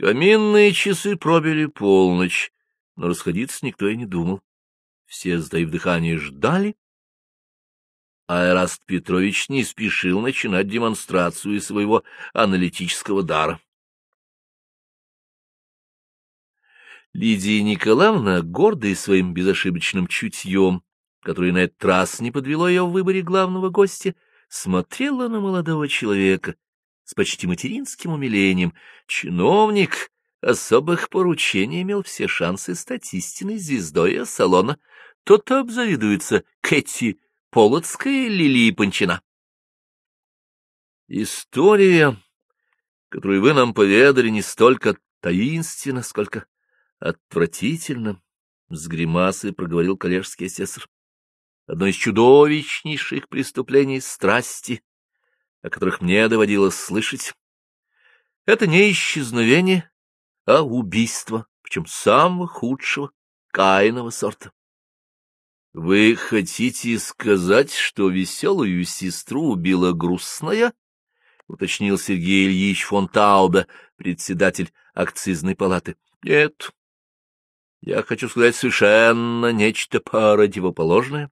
Каминные часы пробили полночь, но расходиться никто и не думал. Все, сдаив дыхание, ждали. А Эраст Петрович не спешил начинать демонстрацию своего аналитического дара. Лидия Николаевна, гордая своим безошибочным чутьем, которое на этот раз не подвело ее в выборе главного гостя, смотрела на молодого человека с почти материнским умилением. Чиновник особых поручений имел все шансы стать истинной звездой салона. Тот-то обзавидуется Кэти Полоцкая Лилии Панчина. История, которую вы нам поведали, не столько таинственна, сколько отвратительно, — с гримасой проговорил коллежский асессор. Одно из чудовищнейших преступлений страсти, о которых мне доводилось слышать. Это не исчезновение, а убийство, причем самого худшего, каиного сорта. Вы хотите сказать, что веселую сестру убила грустная? — уточнил Сергей Ильич фон Таубе, председатель акцизной палаты. — Нет. Я хочу сказать совершенно нечто противоположное.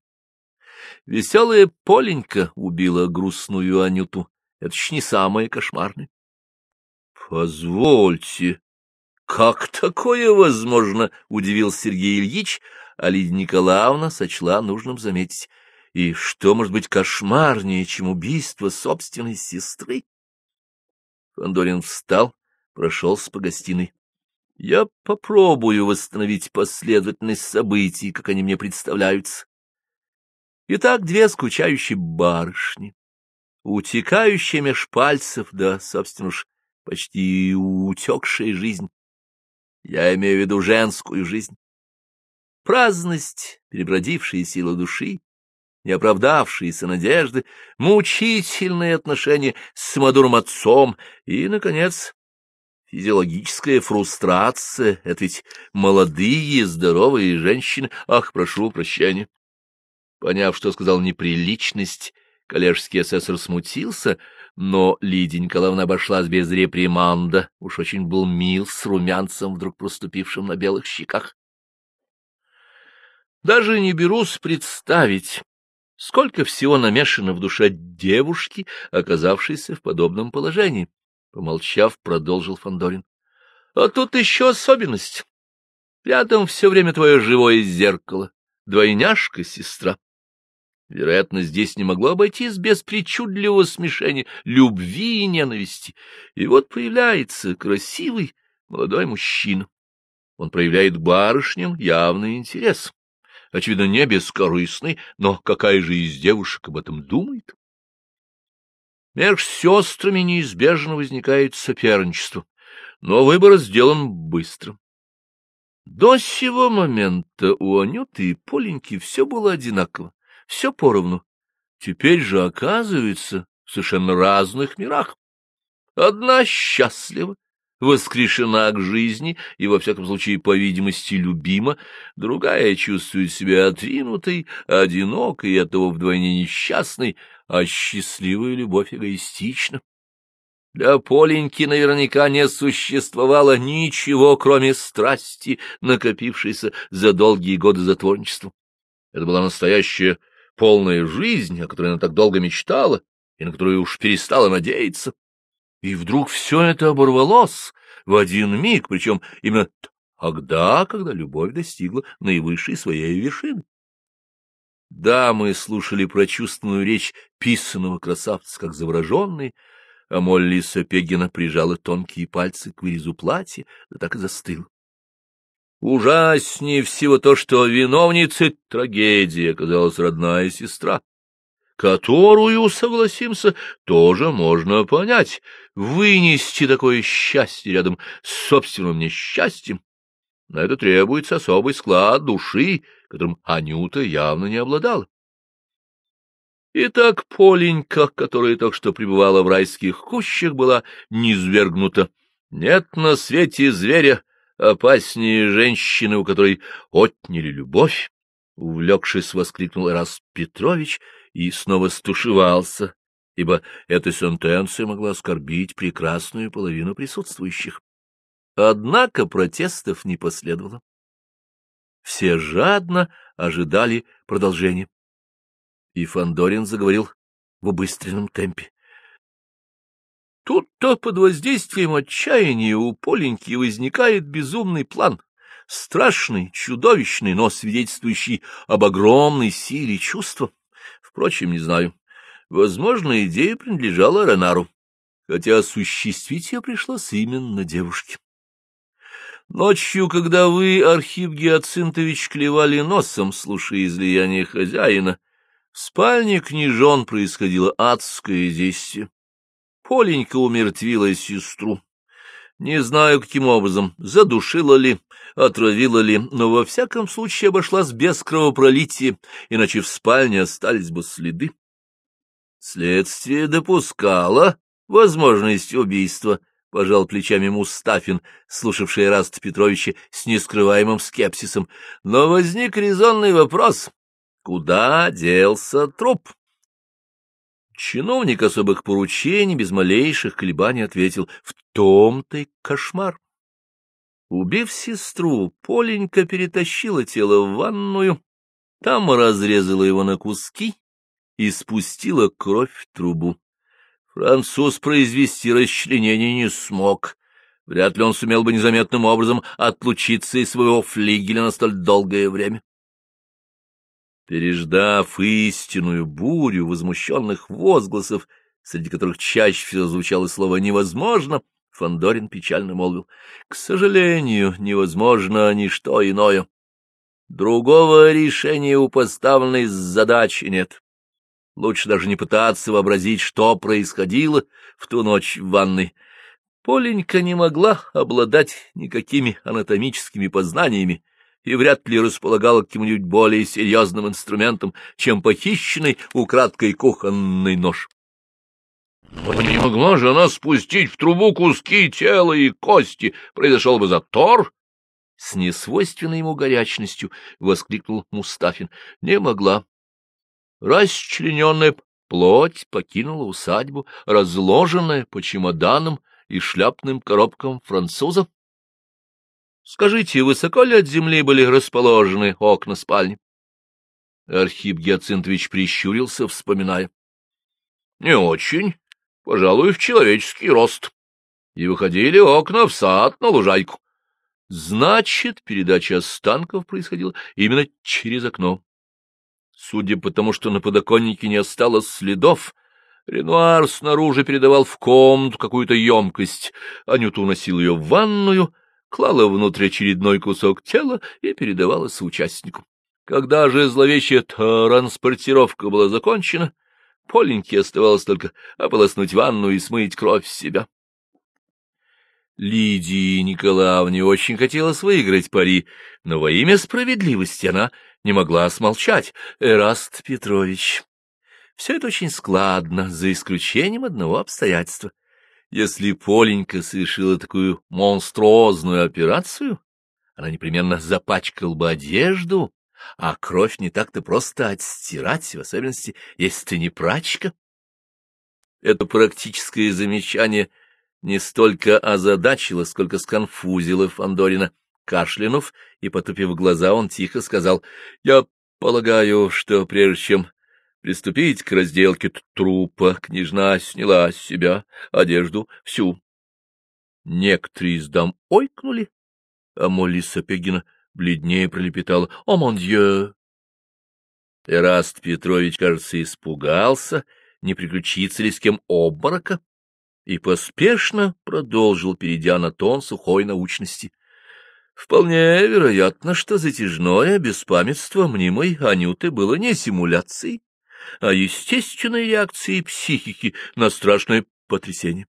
Веселая Поленька убила грустную Анюту. Это ж не самое кошмарное. — Позвольте, как такое возможно? — удивился Сергей Ильич, а Лидия Николаевна сочла нужным заметить. И что может быть кошмарнее, чем убийство собственной сестры? Фандорин встал, прошелся по гостиной. Я попробую восстановить последовательность событий, как они мне представляются. Итак, две скучающие барышни, утекающие меж пальцев, да, собственно уж, почти утекшая жизнь. Я имею в виду женскую жизнь. Праздность, перебродившие силы души, неоправдавшиеся надежды, мучительные отношения с самодуром отцом и, наконец, физиологическая фрустрация — это ведь молодые, здоровые женщины. Ах, прошу прощения. Поняв, что сказал неприличность, коллежский асессор смутился, но Лидия Николаевна обошлась без реприманда, уж очень был мил с румянцем, вдруг проступившим на белых щеках. Даже не берусь представить, сколько всего намешано в душе девушки, оказавшейся в подобном положении. Помолчав, продолжил Фандорин. А тут еще особенность. Рядом все время твое живое зеркало, двойняшка-сестра. Вероятно, здесь не могло обойтись без причудливого смешения любви и ненависти. И вот появляется красивый молодой мужчина. Он проявляет барышням явный интерес. Очевидно, не бескорыстный, но какая же из девушек об этом думает? Меж сестрами неизбежно возникает соперничество, но выбор сделан быстро. До сего момента у Анюты и Поленьки все было одинаково все поровну. Теперь же оказывается в совершенно разных мирах. Одна счастлива, воскрешена к жизни и, во всяком случае, по видимости, любима, другая чувствует себя отринутой, одинокой и оттого вдвойне несчастной, а счастливая любовь эгоистична. Для Поленьки наверняка не существовало ничего, кроме страсти, накопившейся за долгие годы затворничества. Это была настоящая полная жизнь, о которой она так долго мечтала и на которую уж перестала надеяться. И вдруг все это оборвалось в один миг, причем именно тогда, когда любовь достигла наивысшей своей вершины. Да, мы слушали прочувственную речь писаного красавца, как завороженные, а Молли Сапегина прижала тонкие пальцы к вырезу платья, да так и застыла. Ужаснее всего то, что виновницей трагедии оказалась родная сестра, которую, согласимся, тоже можно понять. Вынести такое счастье рядом с собственным несчастьем, на это требуется особый склад души, которым Анюта явно не обладала. Итак, Поленька, которая только что пребывала в райских кущах, была низвергнута. Нет на свете зверя, опаснее женщины, у которой отняли любовь, — увлекшись, воскликнул Раз Петрович и снова стушевался, ибо эта сентенция могла оскорбить прекрасную половину присутствующих. Однако протестов не последовало. Все жадно ожидали продолжения. И Фандорин заговорил в убыстренном темпе. Тут-то под воздействием отчаяния у Поленьки возникает безумный план, страшный, чудовищный, но свидетельствующий об огромной силе чувства. Впрочем, не знаю. Возможно, идея принадлежала Ренару, хотя осуществить ее пришлось именно девушке. Ночью, когда вы, Архип Геоцинтович, клевали носом, слушая излияние хозяина, в спальне княжон происходило адское действие. Поленька умертвила сестру. Не знаю, каким образом, задушила ли, отравила ли, но во всяком случае обошлась без кровопролития, иначе в спальне остались бы следы. Следствие допускало возможность убийства, — пожал плечами Мустафин, слушавший Раст Петровича с нескрываемым скепсисом. Но возник резонный вопрос. Куда делся труп? Чиновник особых поручений без малейших колебаний ответил, в том-то и кошмар. Убив сестру, Поленька перетащила тело в ванную, там разрезала его на куски и спустила кровь в трубу. Француз произвести расчленение не смог. Вряд ли он сумел бы незаметным образом отлучиться из своего флигеля на столь долгое время. Переждав истинную бурю возмущенных возгласов, среди которых чаще всего звучало слово «невозможно», Фандорин печально молвил, — К сожалению, невозможно ничто иное. Другого решения у поставленной задачи нет. Лучше даже не пытаться вообразить, что происходило в ту ночь в ванной. Поленька не могла обладать никакими анатомическими познаниями, и вряд ли располагала каким-нибудь более серьезным инструментом, чем похищенный украдкой кухонный нож. Но не могла же она спустить в трубу куски тела и кости, произошел бы затор? С несвойственной ему горячностью воскликнул Мустафин. Не могла. Расчлененная плоть покинула усадьбу, разложенная по чемоданам и шляпным коробкам французов. Скажите, высоко ли от земли были расположены окна спальни? Архип Геоцинтович прищурился, вспоминая. — Не очень. Пожалуй, в человеческий рост. И выходили окна в сад на лужайку. Значит, передача останков происходила именно через окно. Судя по тому, что на подоконнике не осталось следов, Ренуар снаружи передавал в комнату какую-то емкость. Анюта уносил ее в ванную — клала внутрь очередной кусок тела и передавала соучастнику. Когда же зловещая транспортировка была закончена, Поленьке оставалось только ополоснуть ванну и смыть кровь с себя. Лидии Николаевне очень хотелось выиграть пари, но во имя справедливости она не могла смолчать. Эраст Петрович, все это очень складно, за исключением одного обстоятельства — если Поленька совершила такую монструозную операцию, она непременно запачкала бы одежду, а кровь не так-то просто отстирать, в особенности, если ты не прачка. Это практическое замечание не столько озадачило, сколько сконфузило Фандорина. Кашлянув и потупив глаза, он тихо сказал, — Я полагаю, что прежде чем приступить к разделке трупа, княжна сняла с себя одежду всю. Некоторые из дам ойкнули, а Молли Сапегина бледнее пролепетала «О, мон дье!». Эраст Петрович, кажется, испугался, не приключится ли с кем обморока, и поспешно продолжил, перейдя на тон сухой научности. Вполне вероятно, что затяжное беспамятство мнимой Анюты было не симуляцией, а естественной реакции психики на страшное потрясение.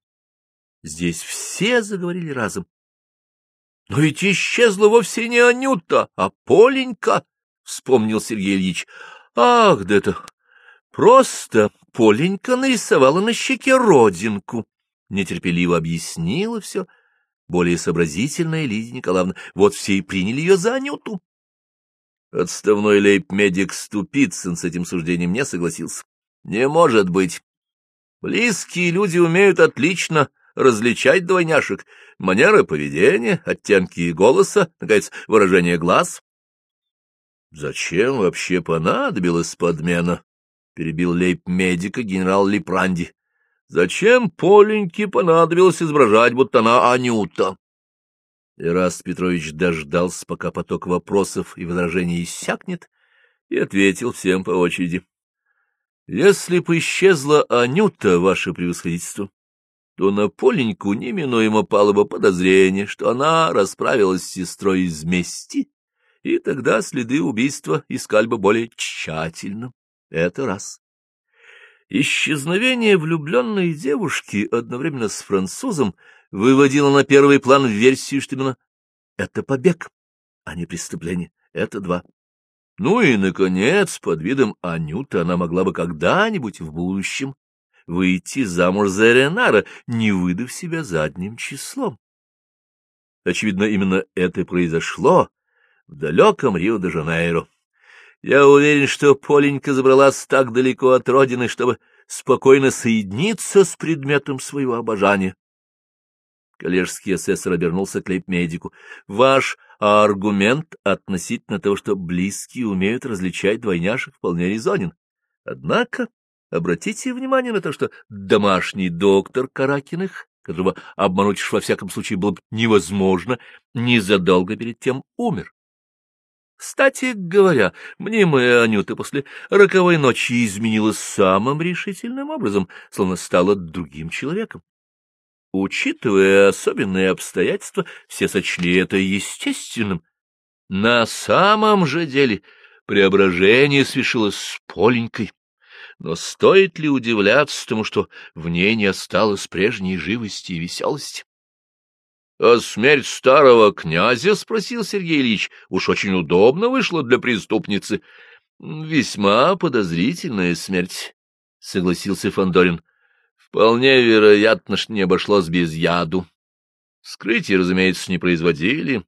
Здесь все заговорили разом. — Но ведь исчезла вовсе не Анюта, а Поленька, — вспомнил Сергей Ильич. — Ах, да это просто Поленька нарисовала на щеке родинку. Нетерпеливо объяснила все более сообразительная Лидия Николаевна. Вот все и приняли ее за Анюту. Отставной лейб-медик Ступицын с этим суждением не согласился. Не может быть. Близкие люди умеют отлично различать двойняшек, манеры поведения, оттенки голоса, наконец, выражение глаз. — Зачем вообще понадобилась подмена? — перебил лейб-медика генерал Липранди. — Зачем Поленьке понадобилось изображать, будто она Анюта? Ираст Петрович дождался, пока поток вопросов и возражений иссякнет, и ответил всем по очереди. — Если бы исчезла Анюта, ваше превосходительство, то на Поленьку неминуемо пало бы подозрение, что она расправилась с сестрой из мести, и тогда следы убийства искали бы более тщательно. Это раз. Исчезновение влюбленной девушки одновременно с французом выводило на первый план версию, что именно это побег, а не преступление. Это два. Ну и, наконец, под видом Анюта она могла бы когда-нибудь в будущем выйти замуж за Ренара, не выдав себя задним числом. Очевидно, именно это и произошло в далеком Рио-де-Жанейро. Я уверен, что Поленька забралась так далеко от родины, чтобы спокойно соединиться с предметом своего обожания. Коллежский асессор обернулся к лейб-медику. — Ваш аргумент относительно того, что близкие умеют различать двойняшек, вполне резонен. Однако обратите внимание на то, что домашний доктор Каракиных, которого обмануть во всяком случае было бы невозможно, незадолго перед тем умер. Кстати говоря, мнимая Анюта после роковой ночи изменилась самым решительным образом, словно стала другим человеком. Учитывая особенные обстоятельства, все сочли это естественным. На самом же деле преображение свершилось с Поленькой. Но стоит ли удивляться тому, что в ней не осталось прежней живости и веселости? — А смерть старого князя, — спросил Сергей Ильич, — уж очень удобно вышло для преступницы. — Весьма подозрительная смерть, — согласился Фандорин. Вполне вероятно, что не обошлось без яду. Скрытие, разумеется, не производили.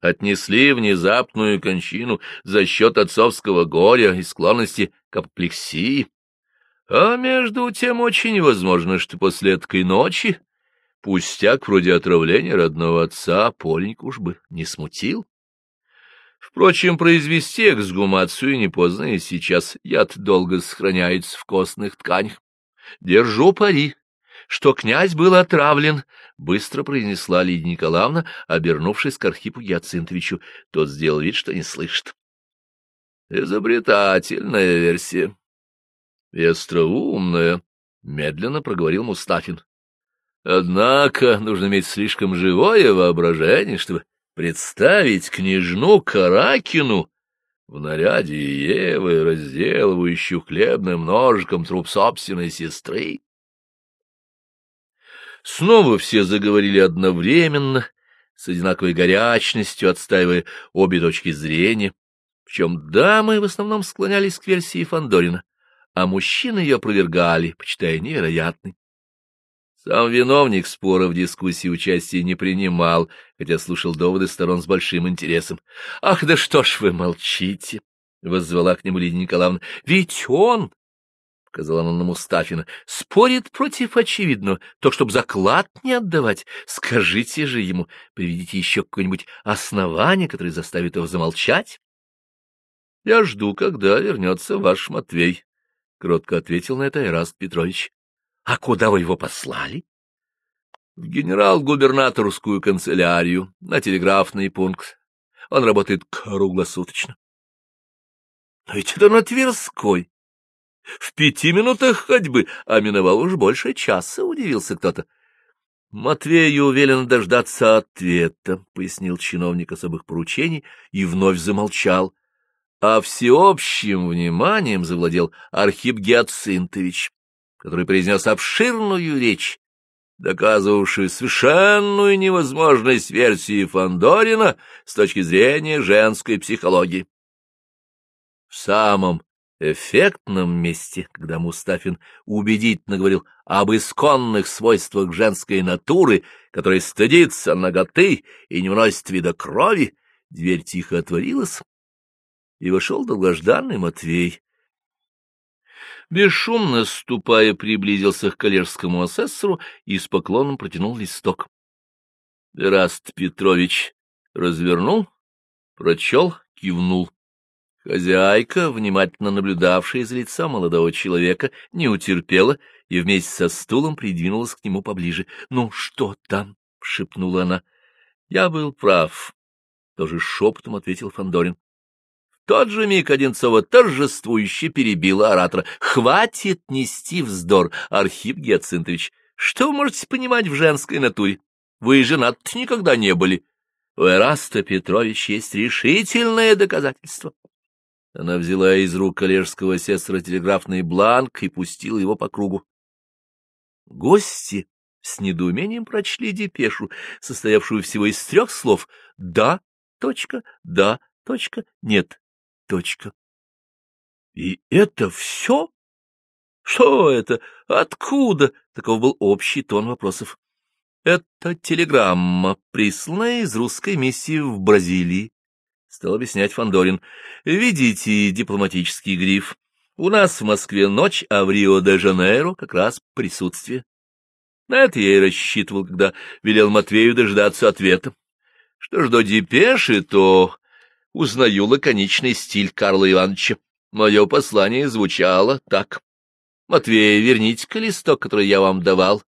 Отнесли внезапную кончину за счет отцовского горя и склонности к апоплексии. А между тем очень возможно, что после этой ночи пустяк вроде отравления родного отца Поленьку уж бы не смутил. Впрочем, произвести эксгумацию не поздно, и сейчас яд долго сохраняется в костных тканях. Держу пари, что князь был отравлен, — быстро произнесла Лидия Николаевна, обернувшись к Архипу Гиацинтовичу. Тот сделал вид, что не слышит. — Изобретательная версия. — И остроумная, — медленно проговорил Мустафин. — Однако нужно иметь слишком живое воображение, чтобы представить княжну Каракину в наряде Евы, разделывающую хлебным ножиком труп собственной сестры. Снова все заговорили одновременно, с одинаковой горячностью, отстаивая обе точки зрения, причем дамы в основном склонялись к версии Фандорина, а мужчины ее опровергали, почитая невероятной. Сам виновник спора в дискуссии участия не принимал, хотя слушал доводы сторон с большим интересом. — Ах, да что ж вы молчите! — воззвала к нему Лидия Николаевна. — Ведь он, — сказала она на Мустафина, — спорит против очевидного, то, чтобы заклад не отдавать. Скажите же ему, приведите еще какое-нибудь основание, которое заставит его замолчать. — Я жду, когда вернется ваш Матвей, — кротко ответил на это Эраст Петрович. А куда вы его послали? В генерал-губернаторскую канцелярию, на телеграфный пункт. Он работает круглосуточно. Но ведь это на Тверской. В пяти минутах ходьбы, а миновал уж больше часа, удивился кто-то. Матвею велено дождаться ответа, — пояснил чиновник особых поручений и вновь замолчал. А всеобщим вниманием завладел Архип Геоцинтович который произнес обширную речь, доказывавшую совершенную невозможность версии Фандорина с точки зрения женской психологии. В самом эффектном месте, когда Мустафин убедительно говорил об исконных свойствах женской натуры, которая стыдится наготы и не вносит вида крови, дверь тихо отворилась, и вошел долгожданный Матвей, Бесшумно ступая, приблизился к коллежскому асессору и с поклоном протянул листок. Раст Петрович развернул, прочел, кивнул. Хозяйка, внимательно наблюдавшая из лица молодого человека, не утерпела и вместе со стулом придвинулась к нему поближе. — Ну, что там? — шепнула она. — Я был прав, — тоже шепотом ответил Фандорин тот же миг Одинцова торжествующе перебила оратора. «Хватит нести вздор, Архип Геоцинтович. Что вы можете понимать в женской натуре? Вы женаты никогда не были. У Эраста Петрович есть решительное доказательство». Она взяла из рук коллежского сестра телеграфный бланк и пустила его по кругу. Гости с недоумением прочли депешу, состоявшую всего из трех слов «да», точка, «да», точка, «нет», Точка. И это все? Что это? Откуда? Таков был общий тон вопросов. Это телеграмма, присланная из русской миссии в Бразилии, стал объяснять Фандорин. Видите дипломатический гриф. У нас в Москве ночь, а в Рио-де-Жанейро как раз присутствие. На это я и рассчитывал, когда велел Матвею дождаться ответа. Что ж до депеши, то узнаю лаконичный стиль Карла Ивановича. Мое послание звучало так. «Матвей, верните-ка листок, который я вам давал».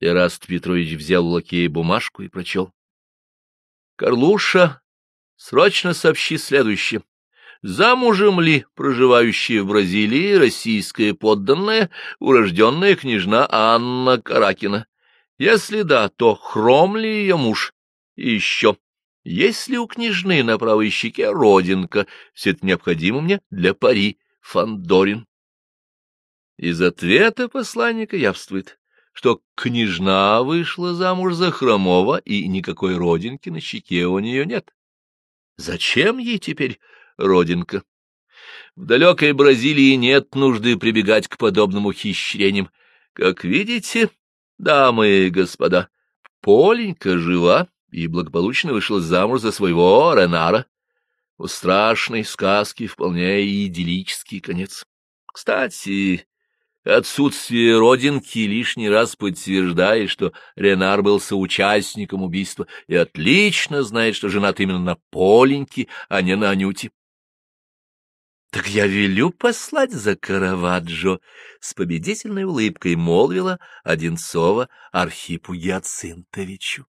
Эраст Петрович взял у лакея бумажку и прочел. «Карлуша, срочно сообщи следующее. Замужем ли проживающая в Бразилии российская подданная, урожденная княжна Анна Каракина? Если да, то хром ли ее муж? И еще, есть ли у княжны на правой щеке родинка? Все это необходимо мне для пари, Фандорин. Из ответа посланника явствует, что княжна вышла замуж за Хромова, и никакой родинки на щеке у нее нет. Зачем ей теперь родинка? В далекой Бразилии нет нужды прибегать к подобным ухищрениям. Как видите, дамы и господа, Поленька жива, и благополучно вышла замуж за своего Ренара. У страшной сказки вполне идиллический конец. Кстати, отсутствие родинки лишний раз подтверждает, что Ренар был соучастником убийства и отлично знает, что женат именно на Поленьке, а не на Анюте. — Так я велю послать за Караваджо, — с победительной улыбкой молвила Одинцова Архипу Гиацинтовичу.